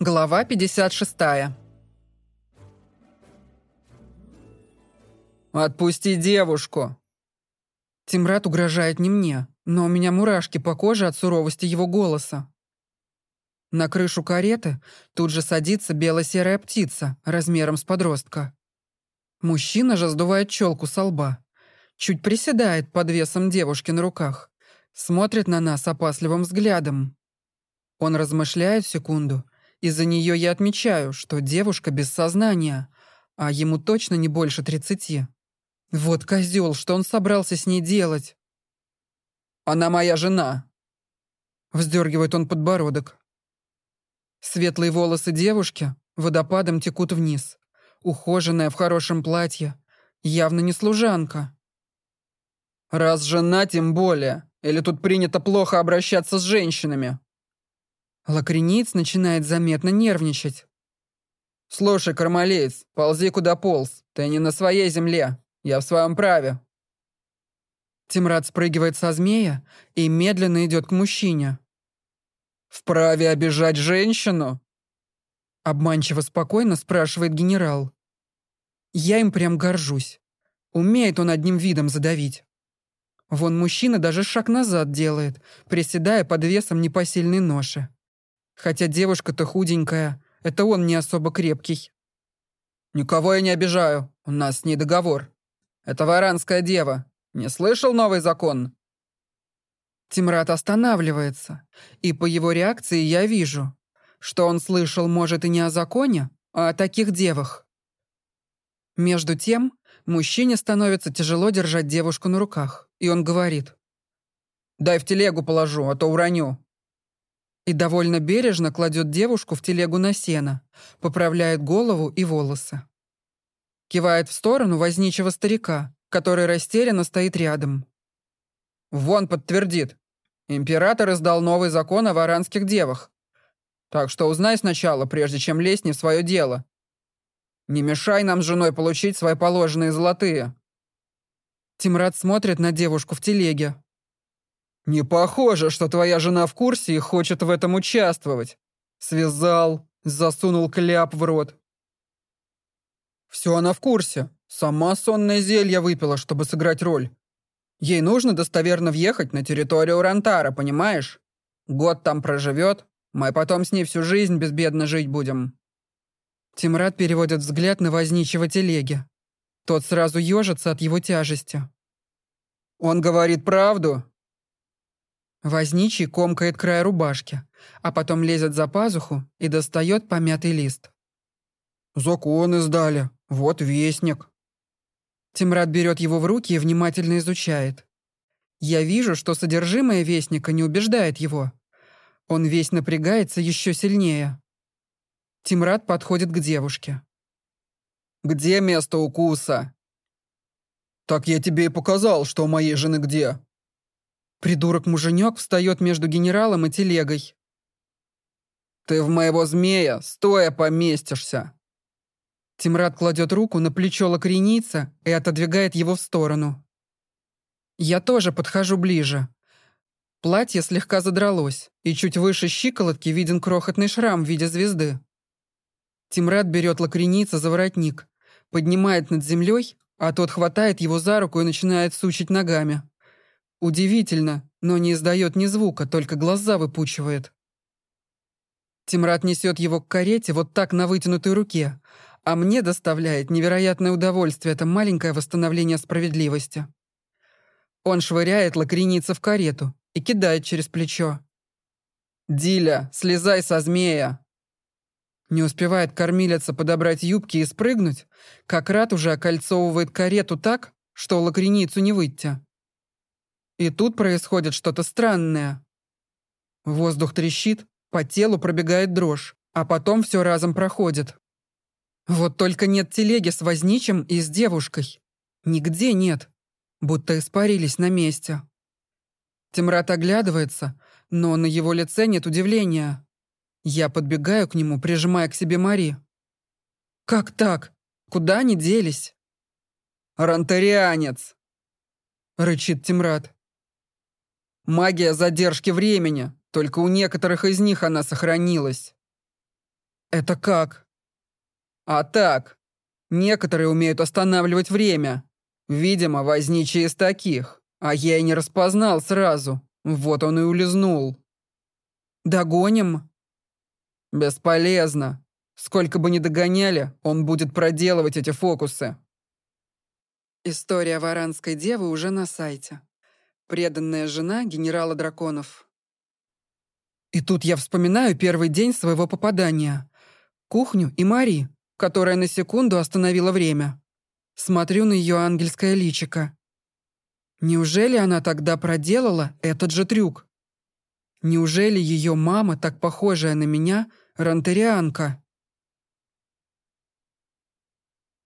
Глава 56. «Отпусти девушку!» Тимрад угрожает не мне, но у меня мурашки по коже от суровости его голоса. На крышу кареты тут же садится бело-серая птица размером с подростка. Мужчина же сдувает челку со лба, чуть приседает под весом девушки на руках, смотрит на нас опасливым взглядом. Он размышляет секунду — из-за нее я отмечаю, что девушка без сознания, а ему точно не больше тридцати. Вот козел, что он собрался с ней делать? Она моя жена. Вздергивает он подбородок. Светлые волосы девушки водопадом текут вниз. Ухоженная в хорошем платье. Явно не служанка. Раз жена, тем более. Или тут принято плохо обращаться с женщинами? Лакрениц начинает заметно нервничать. «Слушай, Кармалеец, ползи куда полз. Ты не на своей земле. Я в своем праве». Тимрад спрыгивает со змея и медленно идет к мужчине. «Вправе обижать женщину?» Обманчиво спокойно спрашивает генерал. Я им прям горжусь. Умеет он одним видом задавить. Вон мужчина даже шаг назад делает, приседая под весом непосильной ноши. Хотя девушка-то худенькая, это он не особо крепкий. Никого я не обижаю, у нас с ней договор. Это варанская дева. Не слышал новый закон? Тимрад останавливается, и по его реакции я вижу, что он слышал, может, и не о законе, а о таких девах. Между тем, мужчине становится тяжело держать девушку на руках, и он говорит. «Дай в телегу положу, а то уроню» и довольно бережно кладет девушку в телегу на сено, поправляет голову и волосы. Кивает в сторону возничего старика, который растерянно стоит рядом. «Вон подтвердит. Император издал новый закон о варанских девах. Так что узнай сначала, прежде чем лезть не в свое дело. Не мешай нам с женой получить свои положенные золотые». Тимрад смотрит на девушку в телеге, «Не похоже, что твоя жена в курсе и хочет в этом участвовать». Связал, засунул кляп в рот. Все она в курсе. Сама сонное зелье выпила, чтобы сыграть роль. Ей нужно достоверно въехать на территорию Рантара, понимаешь? Год там проживет, мы потом с ней всю жизнь безбедно жить будем. Тимрад переводит взгляд на возничего телеги. Тот сразу ежится от его тяжести. Он говорит правду, Возничий комкает край рубашки, а потом лезет за пазуху и достает помятый лист. «Закон издали. Вот вестник». Тимрад берет его в руки и внимательно изучает. Я вижу, что содержимое вестника не убеждает его. Он весь напрягается еще сильнее. Тимрад подходит к девушке. «Где место укуса?» «Так я тебе и показал, что у моей жены где. Придурок-муженек встает между генералом и телегой. «Ты в моего змея стоя поместишься!» Тимрад кладет руку на плечо лакреница и отодвигает его в сторону. Я тоже подхожу ближе. Платье слегка задралось, и чуть выше щиколотки виден крохотный шрам в виде звезды. Тимрад берет лакреница за воротник, поднимает над землей, а тот хватает его за руку и начинает сучить ногами. Удивительно, но не издает ни звука, только глаза выпучивает. Тимрад несет его к карете вот так на вытянутой руке, а мне доставляет невероятное удовольствие это маленькое восстановление справедливости. Он швыряет лакреница в карету и кидает через плечо. «Диля, слезай со змея!» Не успевает кормилица подобрать юбки и спрыгнуть, как Рат уже окольцовывает карету так, что лакреницу не выйти. И тут происходит что-то странное. Воздух трещит, по телу пробегает дрожь, а потом все разом проходит. Вот только нет телеги с возничим и с девушкой. Нигде нет. Будто испарились на месте. Тимрат оглядывается, но на его лице нет удивления. Я подбегаю к нему, прижимая к себе Мари. «Как так? Куда они делись?» «Ронтарианец!» — рычит Тимрад. Магия задержки времени. Только у некоторых из них она сохранилась. Это как? А так. Некоторые умеют останавливать время. Видимо, возничий из таких. А я и не распознал сразу. Вот он и улизнул. Догоним? Бесполезно. Сколько бы ни догоняли, он будет проделывать эти фокусы. История варанской девы уже на сайте. Преданная жена генерала драконов. И тут я вспоминаю первый день своего попадания. Кухню и Мари, которая на секунду остановила время. Смотрю на ее ангельское личико. Неужели она тогда проделала этот же трюк? Неужели ее мама, так похожая на меня, рантерианка?